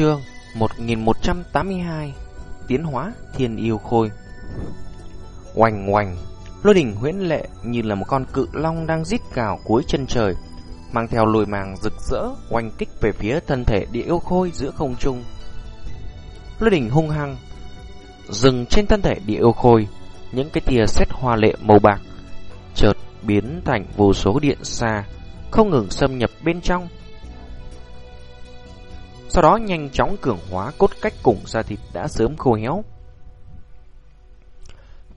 chương 1182 Tiến hóa thiên yêu khôi. Oành oành, Lôi đỉnh huyễn lệ như là một con cự long đang rít cào cuối chân trời, Mang theo lùi màng rực rỡ Oanh kích về phía thân thể địa yêu khôi giữa không trung. Lôi đỉnh hung hăng Dừng trên thân thể địa yêu khôi, Những cái tia xét hoa lệ màu bạc Chợt biến thành vô số điện xa, Không ngừng xâm nhập bên trong sau đó nhanh chóng cường hóa cốt cách cùng da thịt đã sớm khô héo.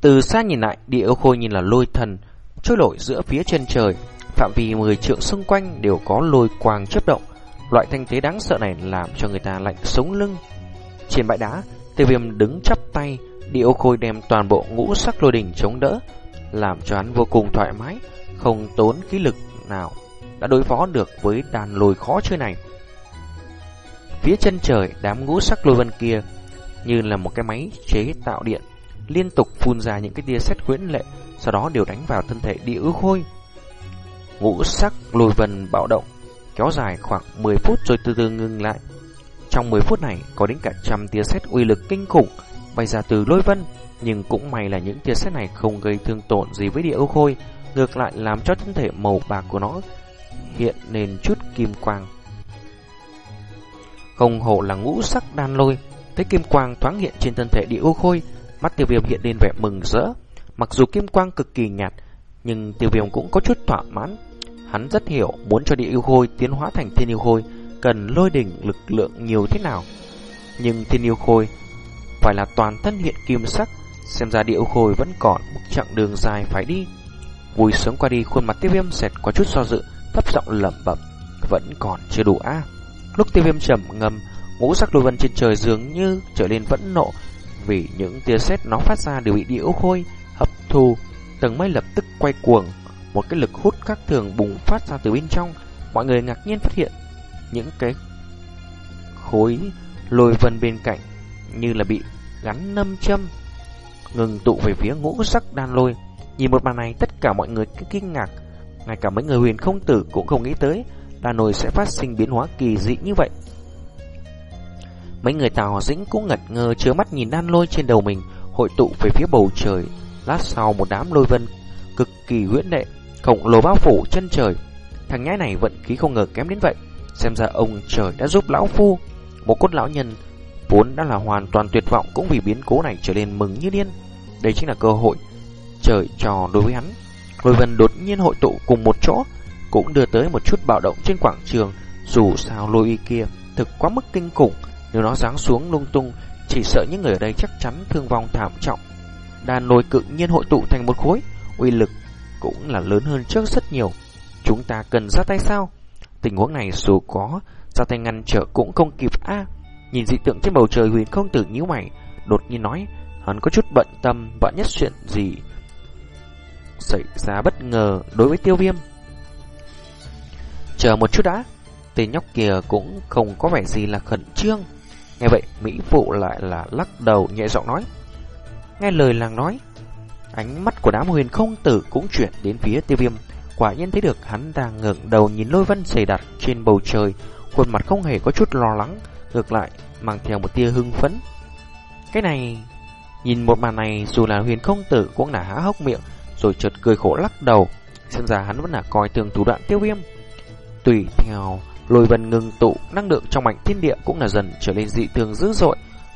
Từ xa nhìn lại, địa ô khôi nhìn là lôi thần, trôi nổi giữa phía trên trời, phạm vi 10 trượng xung quanh đều có lôi quang chớp động. Loại thanh thế đáng sợ này làm cho người ta lạnh sống lưng. Trên bãi đá, tiêu viêm đứng chắp tay, địa ô khôi đem toàn bộ ngũ sắc lôi đỉnh chống đỡ, làm cho hắn vô cùng thoải mái, không tốn khí lực nào đã đối phó được với đàn lôi khó chơi này. Phía chân trời, đám ngũ sắc lôi vân kia như là một cái máy chế tạo điện, liên tục phun ra những cái tia sét huyễn lệ, sau đó đều đánh vào thân thể địa ư khôi. Ngũ sắc lôi vân bạo động, kéo dài khoảng 10 phút rồi từ từ ngừng lại. Trong 10 phút này có đến cả trăm tia sét uy lực kinh khủng bay ra từ lôi vân, nhưng cũng may là những tia sét này không gây thương tổn gì với địa ư khôi, ngược lại làm cho thân thể màu bạc của nó hiện lên chút kim quang. Không hổ là ngũ sắc đan lôi, thấy kim quang thoáng hiện trên thân thể địa ô khôi, mắt tiêu viêm hiện lên vẻ mừng rỡ. Mặc dù kim quang cực kỳ nhạt, nhưng tiêu viêm cũng có chút thỏa mãn. Hắn rất hiểu muốn cho địa yêu khôi tiến hóa thành thiên yêu khôi, cần lôi đỉnh lực lượng nhiều thế nào. Nhưng thiên yêu khôi phải là toàn thân hiện kim sắc, xem ra địa yêu khôi vẫn còn một chặng đường dài phải đi. Vui sướng qua đi, khuôn mặt tiêu viêm xẹt có chút do dự, thấp giọng lẩm bẩm, vẫn còn chưa đủ a. Lúc tiêu viêm trầm ngâm, ngũ sắc lôi vân trên trời dường như trở nên vẫn nộ, vì những tia sét nó phát ra đều bị điễu khôi hấp thu, tầng mây lập tức quay cuồng, một cái lực hút khác thường bùng phát ra từ bên trong. Mọi người ngạc nhiên phát hiện những cái khối lôi vân bên cạnh như là bị gắn nâm châm ngừng tụ về phía ngũ sắc đan lôi. Nhìn một màn này tất cả mọi người kinh ngạc, ngay cả mấy người huyền không tử cũng không nghĩ tới đà nồi sẽ phát sinh biến hóa kỳ dị như vậy. Mấy người tào dĩnh cũng ngật ngơ chứa mắt nhìn đan lôi trên đầu mình hội tụ về phía bầu trời. Lát sau một đám lôi vân cực kỳ huyễn đệ khổng lồ bao phủ chân trời. Thằng nhãi này vận khí không ngờ kém đến vậy. Xem ra ông trời đã giúp lão phu. Một cốt lão nhân vốn đã là hoàn toàn tuyệt vọng cũng vì biến cố này trở nên mừng như điên. Đây chính là cơ hội trời trò đối với hắn. Lôi vân đột nhiên hội tụ cùng một chỗ, cũng đưa tới một chút bạo động trên quảng trường. Dù sao lôi y kia thực quá mức kinh khủng, nếu nó giáng xuống lung tung, chỉ sợ những người ở đây chắc chắn thương vong thảm trọng. Đàn lôi cự nhiên hội tụ thành một khối, uy lực cũng là lớn hơn trước rất nhiều. Chúng ta cần ra tay sao? Tình huống này dù có ra tay ngăn trở cũng không kịp a. nhìn dị tượng trên bầu trời huyền không tử nhíu mày, đột nhiên nói, hắn có chút bận tâm, vạn nhất chuyện gì xảy ra bất ngờ đối với tiêu viêm. Chờ một chút đã, tên nhóc kia cũng không có vẻ gì là khẩn trương. Nghe vậy, Mỹ Phụ lại là lắc đầu nhẹ giọng nói. Nghe lời làng nói, ánh mắt của đám huyền không tử cũng chuyển đến phía tiêu viêm. Quả nhiên thấy được hắn đang ngẩng đầu nhìn lôi vân dày đặt trên bầu trời, khuôn mặt không hề có chút lo lắng, ngược lại mang theo một tia hưng phấn. Cái này, nhìn một màn này dù là huyền không tử cũng là há hốc miệng, rồi chợt cười khổ lắc đầu, xem ra hắn vẫn là coi thường thủ đoạn tiêu viêm. Tùy theo lôi vân ngừng tụ, năng lượng trong mảnh thiên địa cũng là dần trở nên dị thường dữ dội.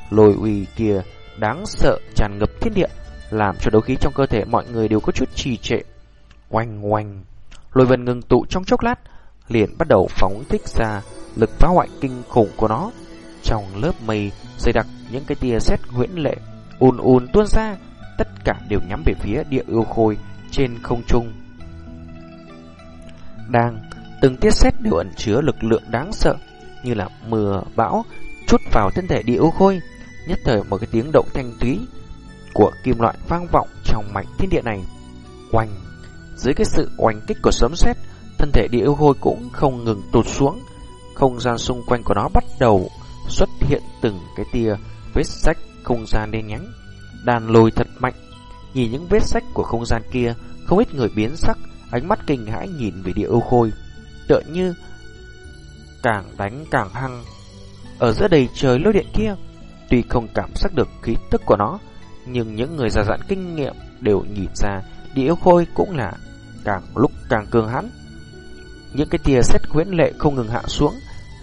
Lôi uy kia đáng sợ tràn ngập thiên địa, làm cho đấu khí trong cơ thể mọi người đều có chút trì trệ. Oanh oanh, lôi vân ngừng tụ trong chốc lát, liền bắt đầu phóng thích ra lực phá hoại kinh khủng của nó. Trong lớp mây dày đặc những cái tia sét huyễn lệ ùn ùn tuôn ra, tất cả đều nhắm về phía địa yêu khôi trên không trung. Đang Từng tiết xét đều ẩn chứa lực lượng đáng sợ Như là mưa, bão Chút vào thân thể địa ưu khôi Nhất thời một cái tiếng động thanh túy Của kim loại vang vọng trong mảnh thiên địa này. Oanh! Dưới cái sự oanh kích của sấm sét Thân thể địa ưu khôi cũng không ngừng tụt xuống. Không gian xung quanh của nó bắt đầu Xuất hiện từng cái tia Vết sách không gian đen nhánh Đàn lồi thật mạnh. Nhìn những vết sách của không gian kia Không ít người biến sắc Ánh mắt kinh hãi nhìn về địa ưu khôi tựa như càng đánh càng hăng. ở giữa đầy trời lôi điện kia. Tuy không cảm giác được khí tức của nó, nhưng những người già dặn kinh nghiệm đều nhìn ra địa yêu khôi cũng là càng lúc càng cường hãn. Những cái tia xét huyễn lệ không ngừng hạ xuống,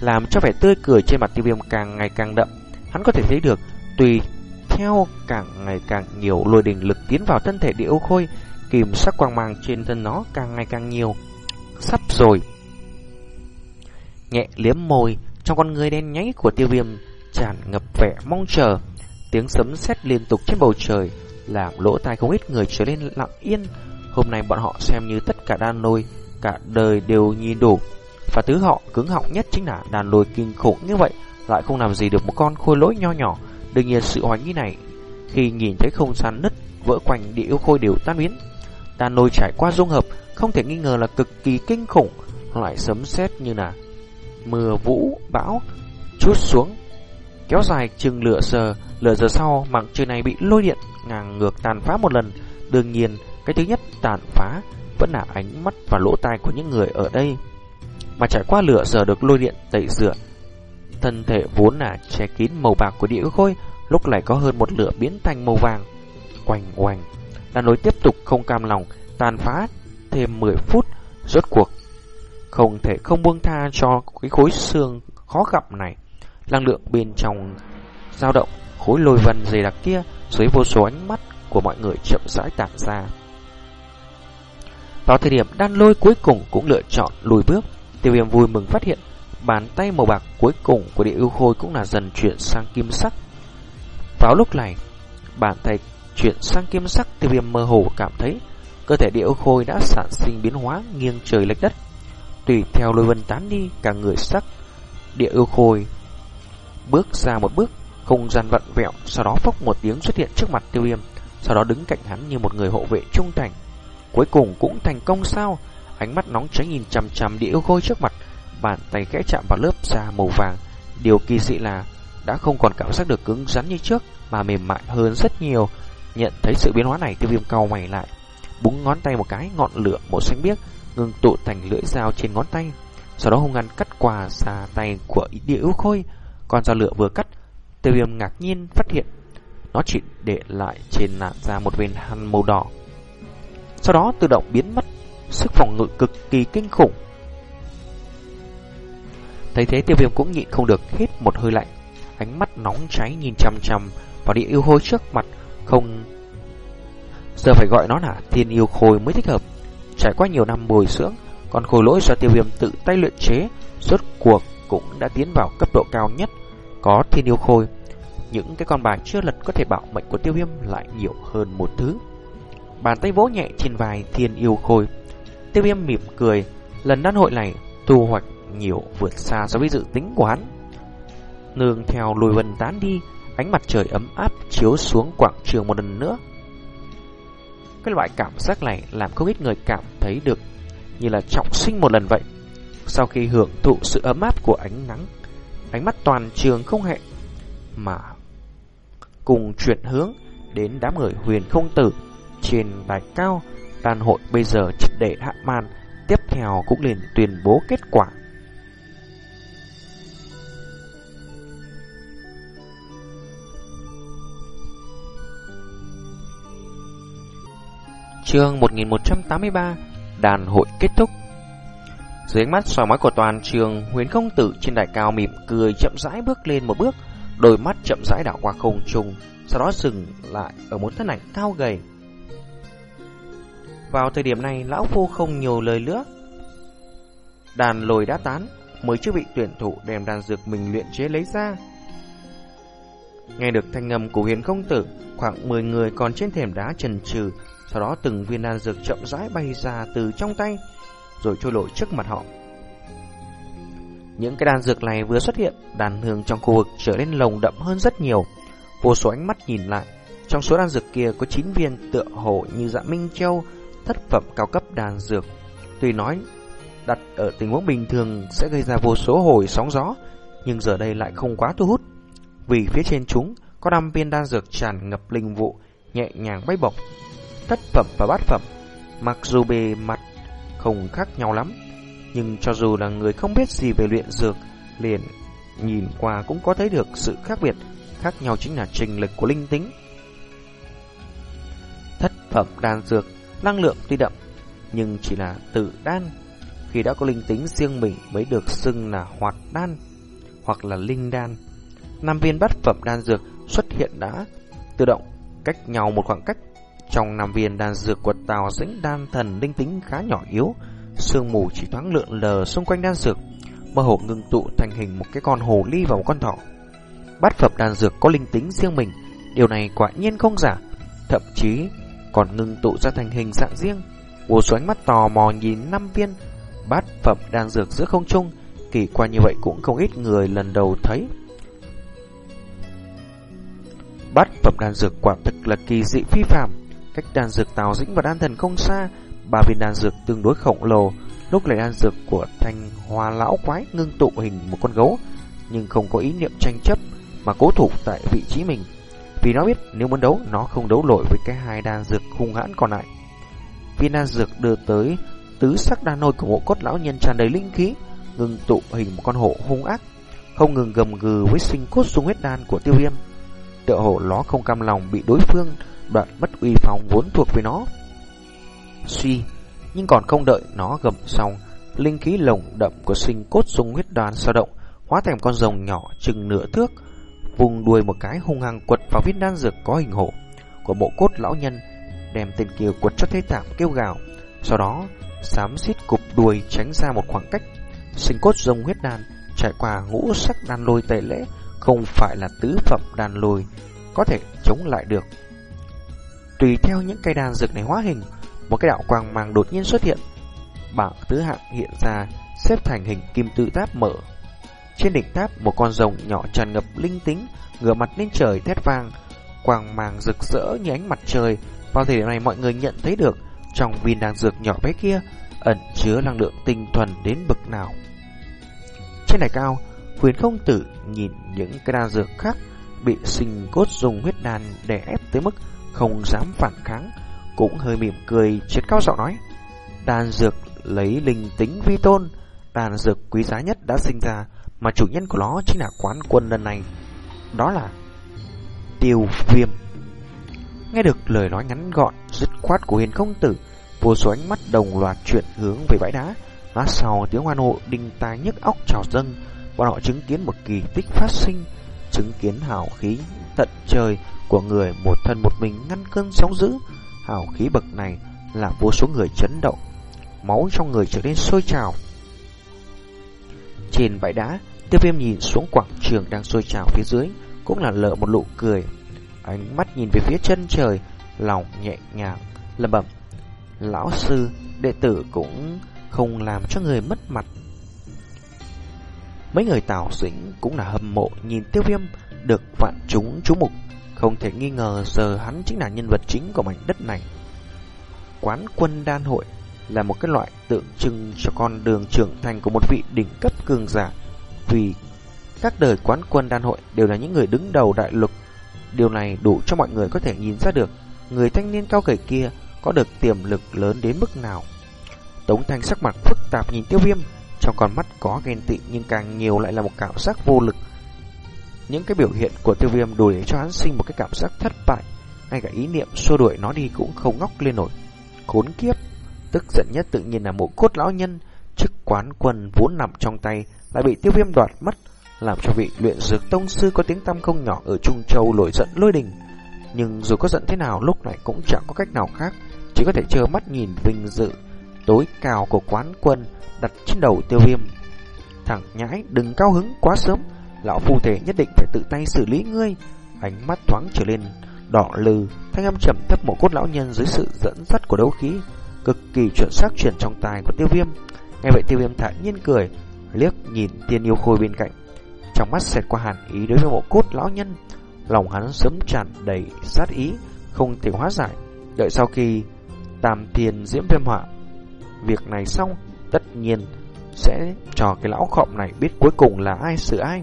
làm cho vẻ tươi cười trên mặt tiêu viêm càng ngày càng đậm. Hắn có thể thấy được, tùy theo càng ngày càng nhiều lôi đình lực tiến vào thân thể địa yêu khôi, kìm sắc quang mang trên thân nó càng ngày càng nhiều. Sắp rồi. Nhẹ liếm môi, trong con người đen nháy của tiêu viêm tràn ngập vẻ mong chờ. Tiếng sấm sét liên tục trên bầu trời làm lỗ tai không ít người trở nên lặng yên. Hôm nay bọn họ xem như tất cả đan lôi, cả đời đều nhìn đủ. Và thứ họ cứng họng nhất chính là đàn lôi kinh khủng như vậy, lại không làm gì được một con khôi lỗi nho nhỏ. Đương nhiên sự hoài nghi này, khi nhìn thấy không gian nứt vỡ quanh địa yêu khôi đều tan biến. Đàn lôi trải qua dung hợp, không thể nghi ngờ là cực kỳ kinh khủng, loại sấm sét như là mưa vũ, bão, chút xuống, kéo dài chừng lửa giờ lửa giờ sau, mảng trời này bị lôi điện, ngang ngược tàn phá một lần. Đương nhiên, cái thứ nhất tàn phá vẫn là ánh mắt và lỗ tai của những người ở đây. Mà trải qua lửa giờ được lôi điện tẩy rửa, thân thể vốn là che kín màu bạc của địa khôi, lúc này có hơn một lửa biến thành màu vàng. Quanh quanh đàn nối tiếp tục không cam lòng, tàn phá thêm 10 phút, rốt cuộc không thể không buông tha cho cái khối xương khó gặp này. Năng lượng bên trong dao động khối lôi vân dày đặc kia dưới vô số ánh mắt của mọi người chậm rãi tản ra. Vào thời điểm đan lôi cuối cùng cũng lựa chọn lùi bước, tiêu viêm vui mừng phát hiện bàn tay màu bạc cuối cùng của địa ưu khôi cũng là dần chuyển sang kim sắc. Vào lúc này, bàn tay chuyển sang kim sắc tiêu viêm mơ hồ cảm thấy cơ thể địa ưu khôi đã sản sinh biến hóa nghiêng trời lệch đất. Tùy theo lôi vân tán đi, cả người sắc địa ưu khôi bước ra một bước, không gian vặn vẹo, sau đó phốc một tiếng xuất hiện trước mặt tiêu viêm, sau đó đứng cạnh hắn như một người hộ vệ trung thành. Cuối cùng cũng thành công sao? Ánh mắt nóng cháy nhìn chằm chằm địa ưu khôi trước mặt, bàn tay khẽ chạm vào lớp da màu vàng. Điều kỳ dị là đã không còn cảm giác được cứng rắn như trước, mà mềm mại hơn rất nhiều. Nhận thấy sự biến hóa này, tiêu viêm cau mày lại, búng ngón tay một cái, ngọn lửa màu xanh biếc ngưng tụ thành lưỡi dao trên ngón tay, sau đó hung hăng cắt qua xa tay của địa ưu khôi. Con dao lửa vừa cắt, tiêu viêm ngạc nhiên phát hiện nó chỉ để lại trên nạn ra một vệt hằn màu đỏ. Sau đó tự động biến mất, sức phòng ngự cực kỳ kinh khủng. Thấy thế tiêu viêm cũng nhịn không được hít một hơi lạnh, ánh mắt nóng cháy nhìn chăm chăm vào địa yêu khôi trước mặt, không giờ phải gọi nó là thiên yêu khôi mới thích hợp. Trải qua nhiều năm bồi dưỡng, con khối lỗi do tiêu viêm tự tay luyện chế, rốt cuộc cũng đã tiến vào cấp độ cao nhất, có thiên yêu khôi. Những cái con bài chưa lật có thể bảo mệnh của tiêu viêm lại nhiều hơn một thứ. Bàn tay vỗ nhẹ trên vai thiên yêu khôi. Tiêu viêm mỉm cười, lần đan hội này thu hoạch nhiều vượt xa so với dự tính của hắn. Nương theo lùi vần tán đi, ánh mặt trời ấm áp chiếu xuống quảng trường một lần nữa. Cái loại cảm giác này làm không ít người cảm thấy được như là trọng sinh một lần vậy. Sau khi hưởng thụ sự ấm áp của ánh nắng, ánh mắt toàn trường không hẹn mà cùng chuyển hướng đến đám người huyền không tử trên đài cao. Đàn hội bây giờ triệt để hạ màn, tiếp theo cũng liền tuyên bố kết quả. Chương 1183 Đàn hội kết thúc. Dưới ánh mắt soi mói của toàn trường, Huyền công tử trên đài cao mỉm cười chậm rãi bước lên một bước, Đôi mắt chậm rãi đảo qua không trung, Sau đó dừng lại ở một thân ảnh cao gầy. Vào thời điểm này, Lão Phu không nhiều lời nữa. Đàn lồi đã tán, Mới chưa bị tuyển thủ đem đàn dược mình luyện chế lấy ra. Nghe được thanh âm của huyền công tử, Khoảng 10 người còn trên thềm đá trần trừ sau đó từng viên đan dược chậm rãi bay ra từ trong tay, rồi trôi nổi trước mặt họ. Những cái đan dược này vừa xuất hiện, đàn hương trong khu vực trở nên lồng đậm hơn rất nhiều. Vô số ánh mắt nhìn lại, trong số đan dược kia có 9 viên tựa hồ như dạ Minh Châu, thất phẩm cao cấp đan dược. Tuy nói đặt ở tình huống bình thường sẽ gây ra vô số hồi sóng gió, nhưng giờ đây lại không quá thu hút. Vì phía trên chúng có 5 viên đan dược tràn ngập linh vụ, nhẹ nhàng bay bổng thất phẩm và bát phẩm. Mặc dù bề mặt không khác nhau lắm, nhưng cho dù là người không biết gì về luyện dược, liền nhìn qua cũng có thấy được sự khác biệt, khác nhau chính là trình lực của linh tính. Thất phẩm đan dược, năng lượng tuy đậm, nhưng chỉ là tự đan. Khi đã có linh tính riêng mình mới được xưng là hoạt đan, hoặc là linh đan. Năm viên bát phẩm đan dược xuất hiện đã tự động cách nhau một khoảng cách. Trong năm viên đan dược của Tào Dĩnh đan thần linh tính khá nhỏ yếu, sương mù chỉ thoáng lượn lờ xung quanh đan dược, mơ hồ ngưng tụ thành hình một cái con hồ ly và một con thỏ. Bát phẩm đan dược có linh tính riêng mình, điều này quả nhiên không giả, thậm chí còn ngưng tụ ra thành hình dạng riêng. Vô số ánh mắt tò mò nhìn năm viên bát phẩm đan dược giữa không trung, kỳ quan như vậy cũng không ít người lần đầu thấy. Bát phẩm đan dược quả thực là kỳ dị phi phàm, cách đan dược tào dĩnh và đan thần không xa, ba viên đan dược tương đối khổng lồ, lúc này đan dược của thanh hoa lão quái ngưng tụ hình một con gấu, nhưng không có ý niệm tranh chấp mà cố thủ tại vị trí mình. Vì nó biết nếu muốn đấu, nó không đấu nổi với cái hai đan dược hung hãn còn lại. Viên đan dược đưa tới tứ sắc đan nôi của mộ cốt lão nhân tràn đầy linh khí, ngừng tụ hình một con hổ hung ác, không ngừng gầm gừ với sinh cốt dung huyết đan của tiêu viêm. Tựa hổ nó không cam lòng bị đối phương đoạn mất uy phong vốn thuộc về nó. Suy, nhưng còn không đợi nó gầm xong, linh khí lồng đậm của sinh cốt dung huyết đoàn sao động, hóa thành con rồng nhỏ chừng nửa thước, vùng đuôi một cái hung hăng quật vào viên đan dược có hình hổ của bộ cốt lão nhân, đem tên kia quật cho thế tạm kêu gào. Sau đó, xám xít cục đuôi tránh ra một khoảng cách. Sinh cốt rồng huyết đan trải qua ngũ sắc đan lôi tẩy lễ, không phải là tứ phẩm đan lôi có thể chống lại được. Tùy theo những cây đàn dược này hóa hình, một cái đạo quang mang đột nhiên xuất hiện. Bảng tứ hạng hiện ra, xếp thành hình kim tự tháp mở trên đỉnh tháp một con rồng nhỏ tràn ngập linh tính, ngửa mặt lên trời thét vang, quang mang rực rỡ như ánh mặt trời. Vào thời điểm này mọi người nhận thấy được trong viên đan dược nhỏ bé kia ẩn chứa năng lượng tinh thuần đến bậc nào. Trên đài cao, huyền không tử nhìn những cái đan dược khác bị sinh cốt dùng huyết đàn đè ép tới mức không dám phản kháng, cũng hơi mỉm cười triệt cao giọng nói: "Đan dược lấy linh tính vi tôn, đan dược quý giá nhất đã sinh ra, mà chủ nhân của nó chính là quán quân lần này. Đó là Tiêu Viêm. Nghe được lời nói ngắn gọn, dứt khoát của hiền công tử, vô số ánh mắt đồng loạt chuyển hướng về bãi đá. Lát sau tiếng hoan hộ đinh tai nhức óc trào dâng, bọn họ chứng kiến một kỳ tích phát sinh, chứng kiến hào khí tận trời của người một thân một mình ngăn cơn sóng dữ. Hào khí bậc này là vô số người chấn động, máu trong người trở nên sôi trào. Trên bãi đá, tiêu viêm nhìn xuống quảng trường đang sôi trào phía dưới, cũng là lợ một nụ cười. Ánh mắt nhìn về phía chân trời, lòng nhẹ nhàng, lẩm bẩm. Lão sư, đệ tử cũng không làm cho người mất mặt. Mấy người tào dĩnh cũng là hâm mộ nhìn tiêu viêm được vạn chúng chú mục. Không thể nghi ngờ giờ hắn chính là nhân vật chính của mảnh đất này. Quán quân đan hội là một cái loại tượng trưng cho con đường trưởng thành của một vị đỉnh cấp cường giả. Vì các đời quán quân đan hội đều là những người đứng đầu đại lục. Điều này đủ cho mọi người có thể nhìn ra được người thanh niên cao gầy kia có được tiềm lực lớn đến mức nào. Tống Thanh sắc mặt phức tạp nhìn tiêu viêm, trong con mắt có ghen tị nhưng càng nhiều lại là một cảm giác vô lực. Những cái biểu hiện của tiêu viêm đủ để cho hắn sinh một cái cảm giác thất bại, ngay cả ý niệm xua đuổi nó đi cũng không ngóc lên nổi. Khốn kiếp! Tức giận nhất tự nhiên là mộ cốt lão nhân, chức quán quân vốn nằm trong tay lại bị tiêu viêm đoạt mất, làm cho vị luyện dược tông sư có tiếng tăm không nhỏ ở Trung Châu nổi giận lôi đình. Nhưng dù có giận thế nào lúc này cũng chẳng có cách nào khác, chỉ có thể trơ mắt nhìn vinh dự tối cao của quán quân đặt trên đầu tiêu viêm. Thằng nhãi đừng cao hứng quá sớm, lão phu thể nhất định phải tự tay xử lý ngươi. Ánh mắt thoáng trở lên đỏ lừ, thanh âm trầm thấp mộ cốt lão nhân dưới sự dẫn dắt của đấu khí, cực kỳ chuẩn xác chuyển trong tài của tiêu viêm. Nghe vậy tiêu viêm thản nhiên cười, liếc nhìn tiên yêu khôi bên cạnh. Trong mắt xẹt qua hàn ý đối với mộ cốt lão nhân, lòng hắn sớm tràn đầy sát ý, không thể hóa giải. Đợi sau khi tam thiền diễm viêm họa, việc này xong, tất nhiên sẽ cho cái lão khọm này biết cuối cùng là ai xử ai.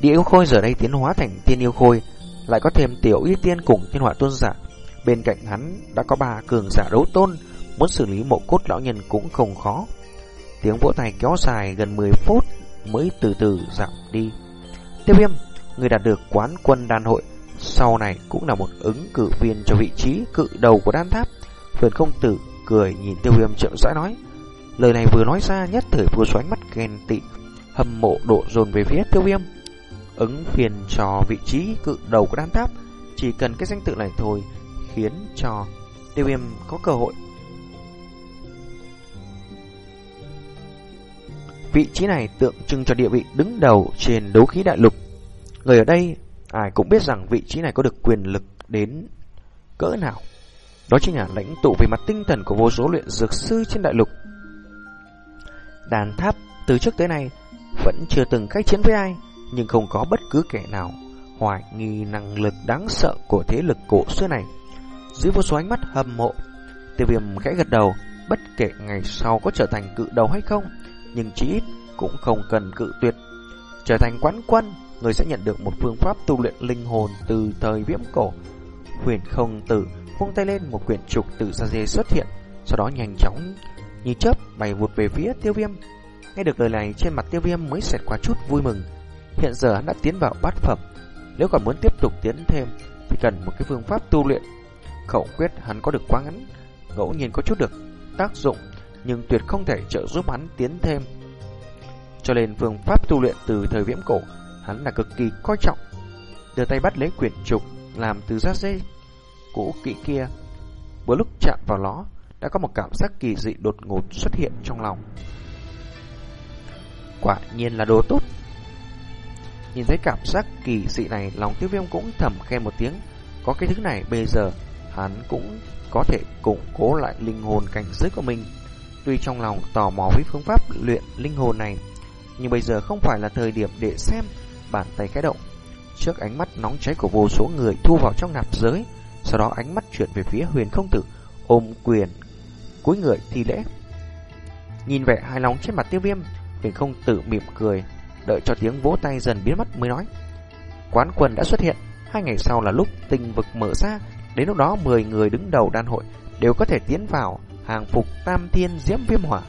Địa yêu khôi giờ đây tiến hóa thành tiên yêu khôi, lại có thêm tiểu y tiên cùng thiên họa tôn giả Bên cạnh hắn đã có ba cường giả đấu tôn, muốn xử lý mộ cốt lão nhân cũng không khó. Tiếng vỗ tay kéo dài gần 10 phút, mới từ từ giảm đi. Tiêu viêm, người đạt được quán quân đan hội, sau này cũng là một ứng cử viên cho vị trí cự đầu của đan tháp. Huyền công tử cười nhìn tiêu viêm chậm rãi nói. Lời này vừa nói ra nhất thời vừa xoánh mắt ghen tị, hâm mộ độ dồn về phía tiêu viêm. Ứng phiền cho vị trí cự đầu của đan tháp, chỉ cần cái danh tự này thôi khiến cho tiêu viêm có cơ hội. Vị trí này tượng trưng cho địa vị đứng đầu trên đấu khí đại lục. Người ở đây ai cũng biết rằng vị trí này có được quyền lực đến cỡ nào. Đó chính là lãnh tụ về mặt tinh thần của vô số luyện dược sư trên đại lục. Đàn tháp từ trước tới nay vẫn chưa từng cách chiến với ai, nhưng không có bất cứ kẻ nào hoài nghi năng lực đáng sợ của thế lực cổ xưa này. Dưới vô số ánh mắt hâm mộ, tiêu viêm khẽ gật đầu, bất kể ngày sau có trở thành cự đầu hay không, nhưng chí ít cũng không cần cự tuyệt. Trở thành quán quân, người sẽ nhận được một phương pháp tu luyện linh hồn từ thời viễn cổ. Huyền không tử vung tay lên một quyển trục từ sa dê xuất hiện, sau đó nhanh chóng như chớp bay vụt về phía tiêu viêm. Nghe được lời này trên mặt tiêu viêm mới xẹt qua chút vui mừng. Hiện giờ hắn đã tiến vào bát phẩm. Nếu còn muốn tiếp tục tiến thêm thì cần một cái phương pháp tu luyện. Khẩu quyết hắn có được quá ngắn, ngẫu nhiên có chút được tác dụng nhưng tuyệt không thể trợ giúp hắn tiến thêm. Cho nên phương pháp tu luyện từ thời viễn cổ hắn là cực kỳ coi trọng. Đưa tay bắt lấy quyển trục làm từ giác dây cũ kỹ kia. Vừa lúc chạm vào nó, đã có một cảm giác kỳ dị đột ngột xuất hiện trong lòng. Quả nhiên là đồ tốt. Nhìn thấy cảm giác kỳ dị này, lòng tiêu viêm cũng thầm khen một tiếng. Có cái thứ này bây giờ, hắn cũng có thể củng cố lại linh hồn cảnh giới của mình. Tuy trong lòng tò mò với phương pháp luyện linh hồn này, nhưng bây giờ không phải là thời điểm để xem bàn tay khẽ động. Trước ánh mắt nóng cháy của vô số người thu vào trong nạp giới, sau đó ánh mắt chuyển về phía huyền không tử, ôm quyền, cúi người thi lễ. Nhìn vẻ hài lòng trên mặt tiêu viêm, huyền không tử mỉm cười, đợi cho tiếng vỗ tay dần biến mất mới nói. Quán quân đã xuất hiện, hai ngày sau là lúc tình vực mở ra, đến lúc đó 10 người đứng đầu đan hội đều có thể tiến vào hàng phục tam thiên diễm viêm hỏa.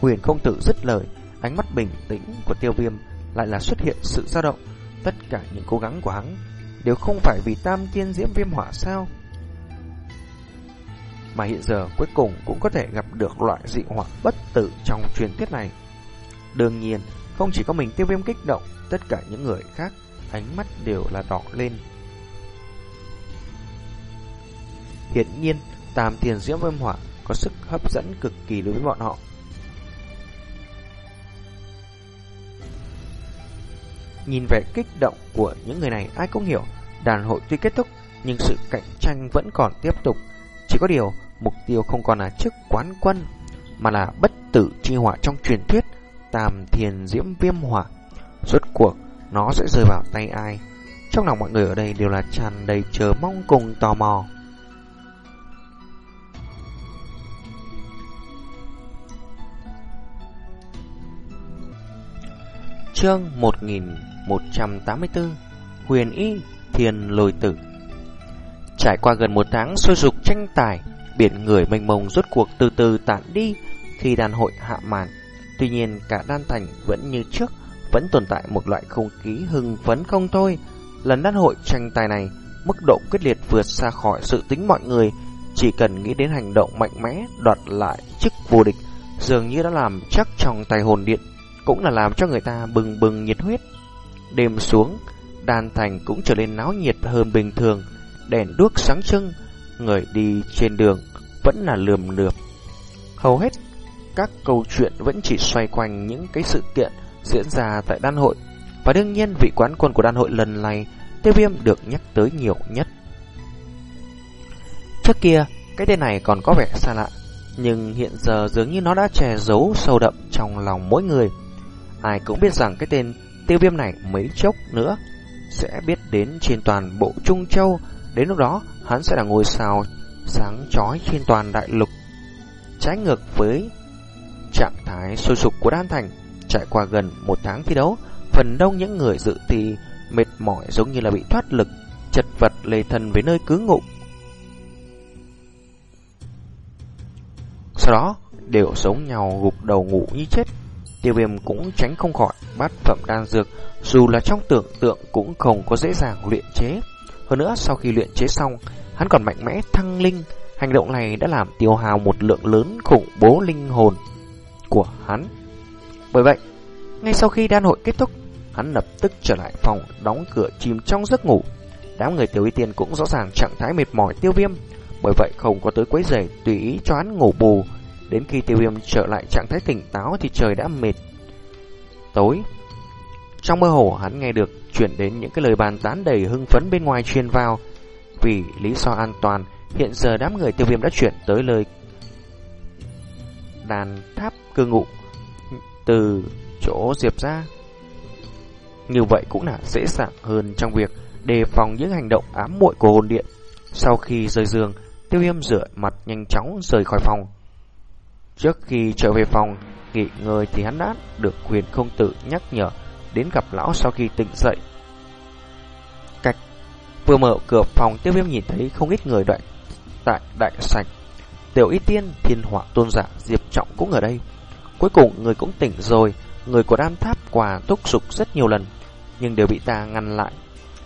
Huyền không tử dứt lời, ánh mắt bình tĩnh của tiêu viêm lại là xuất hiện sự dao động. Tất cả những cố gắng của hắn đều không phải vì tam thiên diễm viêm hỏa sao. Mà hiện giờ cuối cùng cũng có thể gặp được loại dị hỏa bất tử trong truyền thuyết này. Đương nhiên, không chỉ có mình tiêu viêm kích động, tất cả những người khác ánh mắt đều là đỏ lên. Hiện nhiên, tam thiền diễm viêm hỏa có sức hấp dẫn cực kỳ đối với bọn họ. Nhìn vẻ kích động của những người này ai cũng hiểu Đàn hội tuy kết thúc Nhưng sự cạnh tranh vẫn còn tiếp tục Chỉ có điều mục tiêu không còn là chức quán quân Mà là bất tử chi hỏa trong truyền thuyết tàm thiền diễm viêm hỏa. Rốt cuộc, nó sẽ rơi vào tay ai? Trong lòng mọi người ở đây đều là tràn đầy chờ mong cùng tò mò. Chương 1000 184 Huyền Y thiền Lôi Tử. Trải qua gần một tháng sôi dục tranh tài, Biển người mênh mông rốt cuộc từ từ tản đi Khi đàn hội hạ màn. Tuy nhiên cả đan thành vẫn như trước Vẫn tồn tại một loại không khí hưng phấn không thôi. Lần đan hội tranh tài này Mức độ quyết liệt vượt xa khỏi sự tính mọi người. Chỉ cần nghĩ đến hành động mạnh mẽ Đoạt lại chức vô địch Dường như đã làm chắc trong tài hồn điện Cũng là làm cho người ta bừng bừng nhiệt huyết. Đêm xuống, đan thành cũng trở nên náo nhiệt hơn bình thường, đèn đuốc sáng trưng, người đi trên đường vẫn là lườm lượp. Hầu hết các câu chuyện vẫn chỉ xoay quanh những cái sự kiện diễn ra tại đan hội, và đương nhiên vị quán quân của đan hội lần này, tiêu viêm được nhắc tới nhiều nhất. Trước kia, cái tên này còn có vẻ xa lạ, nhưng hiện giờ dường như nó đã che giấu sâu đậm trong lòng mỗi người. Ai cũng biết rằng cái tên tiêu viêm này mấy chốc nữa sẽ biết đến trên toàn bộ Trung Châu. Đến lúc đó, hắn sẽ là ngôi sao sáng chói trên toàn đại lục. Trái ngược với trạng thái sôi sục của Đan Thành, trải qua gần một tháng thi đấu, phần đông những người dự thi mệt mỏi giống như là bị thoát lực, chật vật lê thân về nơi cứ ngụ. Sau đó, đều sống nhau gục đầu ngủ như chết. tiêu viêm cũng tránh không khỏi bát phẩm đan dược, dù là trong tưởng tượng cũng không có dễ dàng luyện chế. Hơn nữa, sau khi luyện chế xong, hắn còn mạnh mẽ thăng linh, hành động này đã làm tiêu hào một lượng lớn khủng bố linh hồn của hắn. Bởi vậy, ngay sau khi đan hội kết thúc, hắn lập tức trở lại phòng, đóng cửa chìm trong giấc ngủ. Đám người tiểu y tiên cũng rõ ràng trạng thái mệt mỏi tiêu viêm, bởi vậy không có tới quấy rầy tùy ý cho hắn ngủ bù. Đến khi tiêu viêm trở lại trạng thái tỉnh táo thì trời đã mệt. Tối, trong mơ hồ hắn nghe được chuyển đến những cái lời bàn tán đầy hưng phấn bên ngoài truyền vào. Vì lý do an toàn, hiện giờ đám người tiêu viêm đã chuyển tới lời đàn tháp cư ngụ từ chỗ Diệp ra. Như vậy cũng là dễ dàng hơn trong việc đề phòng những hành động ám muội của hồn điện. Sau khi rời giường, tiêu viêm rửa mặt nhanh chóng rời khỏi phòng. Trước khi trở về phòng, nghỉ ngơi thì hắn đã được huyền không tự nhắc nhở đến gặp lão sau khi tỉnh dậy. Cách vừa mở cửa phòng tiêu viêm nhìn thấy không ít người đoạn tại đại sảnh. Tiểu y tiên, thiên họa tôn giả, diệp trọng cũng ở đây. Cuối cùng người cũng tỉnh rồi, người của đam tháp quà thúc giục rất nhiều lần, nhưng đều bị ta ngăn lại.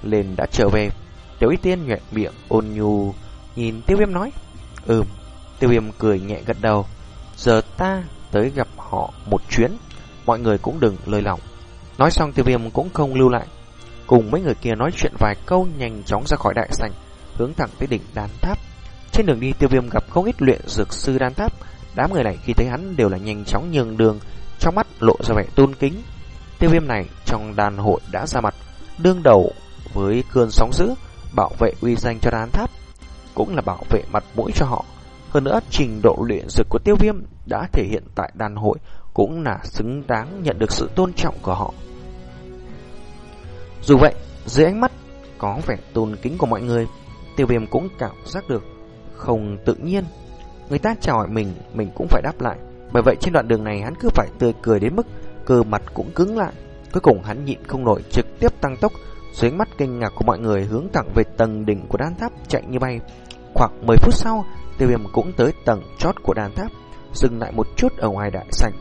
Lên đã trở về. Tiểu y tiên nhuệ miệng ôn nhu nhìn tiêu viêm nói. Ừm, tiêu viêm cười nhẹ gật đầu. Giờ ta tới gặp họ một chuyến, mọi người cũng đừng lời lòng. Nói xong tiêu viêm cũng không lưu lại. Cùng mấy người kia nói chuyện vài câu nhanh chóng ra khỏi đại sảnh, hướng thẳng tới đỉnh đan tháp. Trên đường đi tiêu viêm gặp không ít luyện dược sư đan tháp. Đám người này khi thấy hắn đều là nhanh chóng nhường đường, trong mắt lộ ra vẻ tôn kính. Tiêu viêm này trong đàn hội đã ra mặt, đương đầu với cơn sóng dữ, bảo vệ uy danh cho đan tháp, cũng là bảo vệ mặt mũi cho họ. Hơn nữa, trình độ luyện dược của tiêu viêm đã thể hiện tại đàn hội cũng là xứng đáng nhận được sự tôn trọng của họ. Dù vậy, dưới ánh mắt có vẻ tôn kính của mọi người, tiêu viêm cũng cảm giác được không tự nhiên. Người ta chào hỏi mình, mình cũng phải đáp lại. Bởi vậy trên đoạn đường này hắn cứ phải tươi cười đến mức cơ mặt cũng cứng lại. Cuối cùng hắn nhịn không nổi trực tiếp tăng tốc, dưới mắt kinh ngạc của mọi người hướng thẳng về tầng đỉnh của đan tháp chạy như bay. Khoảng 10 phút sau, tiêu viêm cũng tới tầng chót của đan tháp, dừng lại một chút ở ngoài đại sảnh.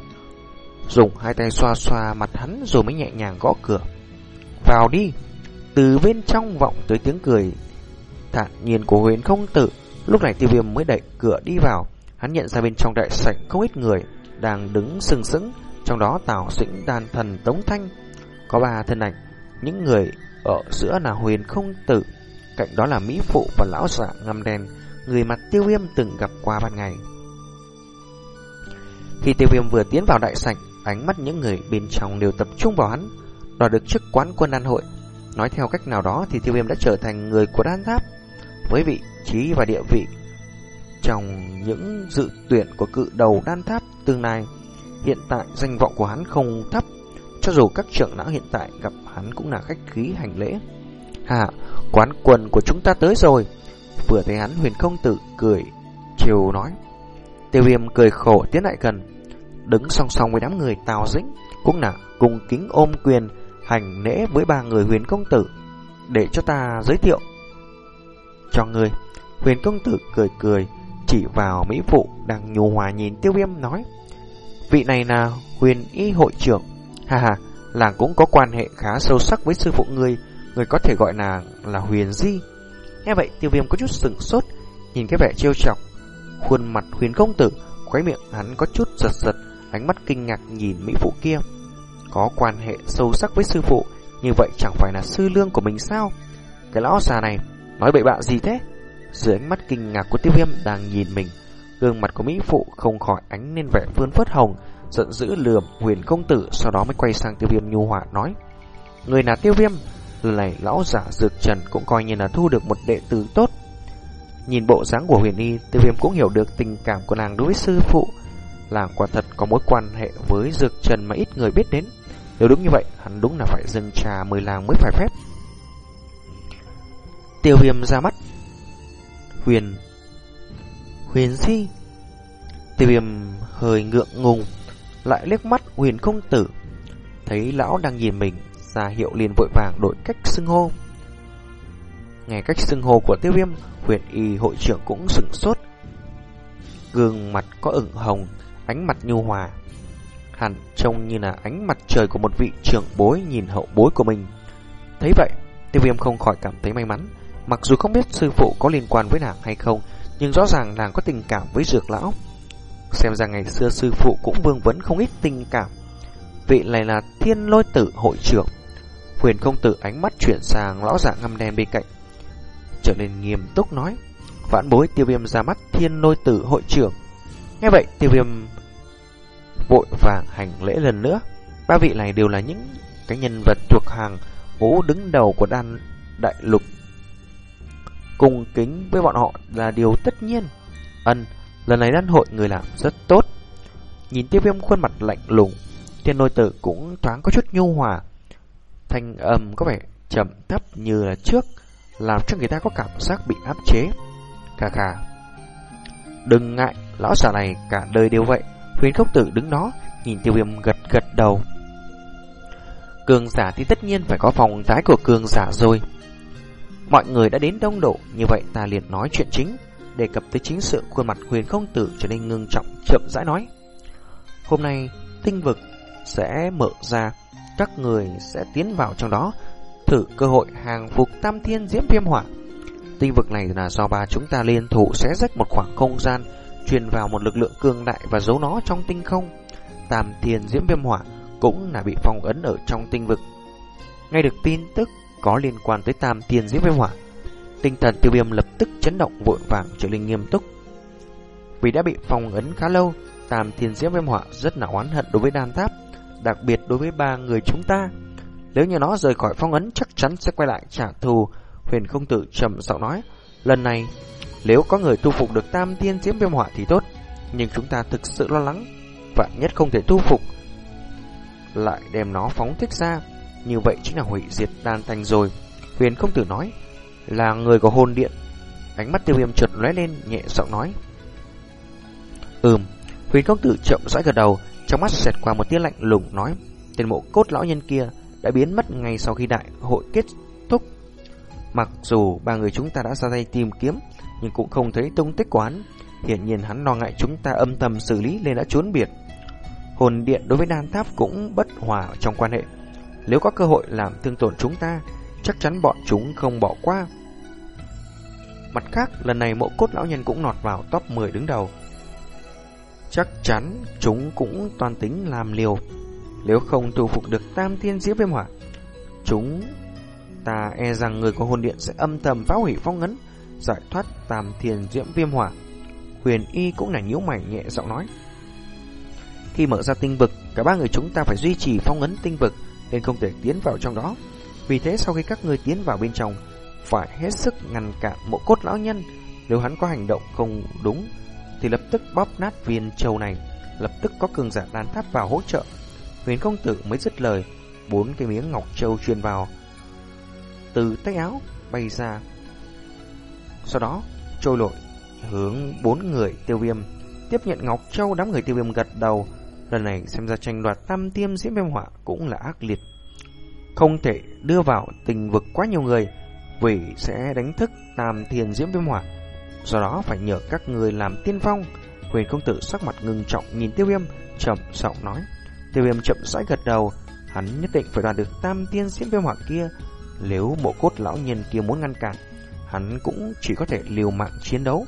Dùng hai tay xoa xoa mặt hắn rồi mới nhẹ nhàng gõ cửa. Vào đi! Từ bên trong vọng tới tiếng cười thản nhiên của huyền không tử. Lúc này tiêu viêm mới đẩy cửa đi vào. Hắn nhận ra bên trong đại sảnh không ít người đang đứng sừng sững. Trong đó tào dĩnh đàn thần tống thanh. Có ba thân ảnh. Những người ở giữa là huyền không tử. Cạnh đó là Mỹ Phụ và lão giả ngâm đen. Người mặt tiêu viêm từng gặp qua ban ngày. Khi tiêu viêm vừa tiến vào đại sảnh, ánh mắt những người bên trong đều tập trung vào hắn, đoạt được chức quán quân đan hội. Nói theo cách nào đó thì tiêu viêm đã trở thành người của đan giáp với vị trí và địa vị trong những dự tuyển của cự đầu đan tháp tương lai. Hiện tại danh vọng của hắn không thấp, cho dù các trưởng lão hiện tại gặp hắn cũng là khách khí hành lễ. Hà, quán quần của chúng ta tới rồi. Vừa thấy hắn huyền không tử cười, chiều nói. Tiêu viêm cười khổ tiến lại gần, đứng song song với đám người tào dĩnh, cũng là cùng kính ôm quyền, hành lễ với ba người huyền công tử, để cho ta giới thiệu. Cho người, huyền công tử cười cười, chỉ vào Mỹ Phụ đang nhu hòa nhìn tiêu viêm nói. Vị này là huyền y hội trưởng, ha ha, làng cũng có quan hệ khá sâu sắc với sư phụ người, người có thể gọi nàng là huyền di. Nghe vậy tiêu viêm có chút sừng sốt, nhìn cái vẻ trêu chọc, khuôn mặt huyền công tử, khóe miệng hắn có chút giật giật, ánh mắt kinh ngạc nhìn mỹ phụ kia. Có quan hệ sâu sắc với sư phụ, như vậy chẳng phải là sư lương của mình sao? Cái lão già này, nói bậy bạ gì thế? Dưới ánh mắt kinh ngạc của tiêu viêm đang nhìn mình, gương mặt của mỹ phụ không khỏi ánh lên vẻ vươn phớt hồng, giận dữ lườm huyền công tử, sau đó mới quay sang tiêu viêm nhu hòa nói. Người là tiêu viêm, lần này lão giả dược trần cũng coi như là thu được một đệ tử tốt. Nhìn bộ dáng của huyền y, tiêu viêm cũng hiểu được tình cảm của nàng đối với sư phụ, Làng quả thật có mối quan hệ với dược trần mà ít người biết đến. Nếu đúng như vậy, hắn đúng là phải dâng trà mười làng mới phải phép. Tiêu viêm ra mắt. Huyền. Huyền gì? Tiêu viêm hơi ngượng ngùng, lại liếc mắt huyền không tử. Thấy lão đang nhìn mình, ra hiệu liền vội vàng đổi cách xưng hô. Nghe cách xưng hô của tiêu viêm, huyền y hội trưởng cũng sửng sốt. Gương mặt có ửng hồng, ánh mặt nhu hòa. hẳn trông như là ánh mặt trời của một vị trưởng bối nhìn hậu bối của mình. Thấy vậy, tiêu viêm không khỏi cảm thấy may mắn. Mặc dù không biết sư phụ có liên quan với nàng hay không, nhưng rõ ràng nàng có tình cảm với dược lão. Xem ra ngày xưa sư phụ cũng vương vấn không ít tình cảm. Vị này là thiên lôi tử hội trưởng. Huyền công tử ánh mắt chuyển sang lão giả ngăm đen bên cạnh. Trở nên nghiêm túc nói. Vãn bối tiêu viêm ra mắt thiên lôi tử hội trưởng. Nghe vậy tiêu viêm vội vàng hành lễ lần nữa. Ba vị này đều là những cái nhân vật thuộc hàng ngũ đứng đầu của đan đại lục. Cùng kính với bọn họ là điều tất nhiên. Ân, lần này đan hội người làm rất tốt. Nhìn tiêu viêm khuôn mặt lạnh lùng, thiên lôi tử cũng thoáng có chút nhu hòa. Thanh âm có vẻ chậm thấp như là trước, làm cho người ta có cảm giác bị áp chế. Khà khà. Đừng ngại, lão xà này cả đời đều vậy. Huyền khốc tử đứng đó, nhìn tiêu viêm gật gật đầu. Cường giả thì tất nhiên phải có phòng tái của cường giả rồi. Mọi người đã đến đông độ, như vậy ta liền nói chuyện chính, đề cập tới chính sự khuôn mặt huyền không tử trở nên ngưng trọng, chậm rãi nói. Hôm nay, tinh vực sẽ mở ra, các người sẽ tiến vào trong đó, thử cơ hội hàng phục tam thiên diễm viêm hỏa. Tinh vực này là do ba chúng ta liên thủ sẽ rách một khoảng không gian, truyền vào một lực lượng cường đại và giấu nó trong tinh không. Tam thiên diễm viêm hỏa cũng là bị phong ấn ở trong tinh vực. Ngay được tin tức có liên quan tới tam thiên diễm viêm hỏa, tinh thần tiêu viêm lập tức chấn động vội vàng trở nên nghiêm túc. Vì đã bị phong ấn khá lâu, tam thiên diễm viêm hỏa rất là oán hận đối với đan tháp, đặc biệt đối với ba người chúng ta. Nếu như nó rời khỏi phong ấn chắc chắn sẽ quay lại trả thù, huyền không tử trầm giọng nói. Lần này, nếu có người tu phục được tam thiên diễm viêm hỏa thì tốt, nhưng chúng ta thực sự lo lắng, vạn nhất không thể tu phục, lại đem nó phóng thích ra, như vậy chính là hủy diệt đan thành rồi. Huyền không tử nói, là người có hồn điện. Ánh mắt tiêu viêm chợt lóe lên, nhẹ giọng nói. Ừm, huyền không tử chậm rãi gật đầu, trong mắt xẹt qua một tia lạnh lùng nói, tên mộ cốt lão nhân kia đã biến mất ngay sau khi đại hội kết thúc. Mặc dù ba người chúng ta đã ra tay tìm kiếm, nhưng cũng không thấy tung tích quán. Hiển nhiên hắn lo ngại chúng ta âm thầm xử lý nên đã trốn biệt. Hồn điện đối với đan tháp cũng bất hòa trong quan hệ. Nếu có cơ hội làm thương tổn chúng ta, chắc chắn bọn chúng không bỏ qua. Mặt khác, lần này mộ cốt lão nhân cũng nọt vào top 10 đứng đầu. Chắc chắn chúng cũng toàn tính làm liều. Nếu không tu phục được tam thiên diễm viêm hỏa, chúng ta e rằng người có hồn điện sẽ âm thầm phá hủy phong ấn, giải thoát tam thiên diễm viêm hỏa. Huyền Y cũng là nhíu mày nhẹ giọng nói. Khi mở ra tinh vực, cả ba người chúng ta phải duy trì phong ấn tinh vực nên không thể tiến vào trong đó. Vì thế sau khi các người tiến vào bên trong, phải hết sức ngăn cản mộ cốt lão nhân. Nếu hắn có hành động không đúng, thì lập tức bóp nát viên châu này, lập tức có cường giả đan tháp vào hỗ trợ. Huyền công tử mới dứt lời, bốn cái miếng ngọc châu truyền vào từ tay áo bay ra. Sau đó trôi lội hướng bốn người tiêu viêm tiếp nhận ngọc châu đám người tiêu viêm gật đầu. Lần này xem ra tranh đoạt tam tiêm diễm viêm họa cũng là ác liệt. Không thể đưa vào tình vực quá nhiều người vì sẽ đánh thức tam thiền diễm viêm hỏa. Do đó phải nhờ các người làm tiên phong. Huyền công tử sắc mặt ngưng trọng nhìn tiêu viêm, chậm giọng nói. Tiêu viêm chậm rãi gật đầu, hắn nhất định phải đoạt được tam tiên diễm viêm hỏa kia. Nếu bộ cốt lão nhân kia muốn ngăn cản, hắn cũng chỉ có thể liều mạng chiến đấu.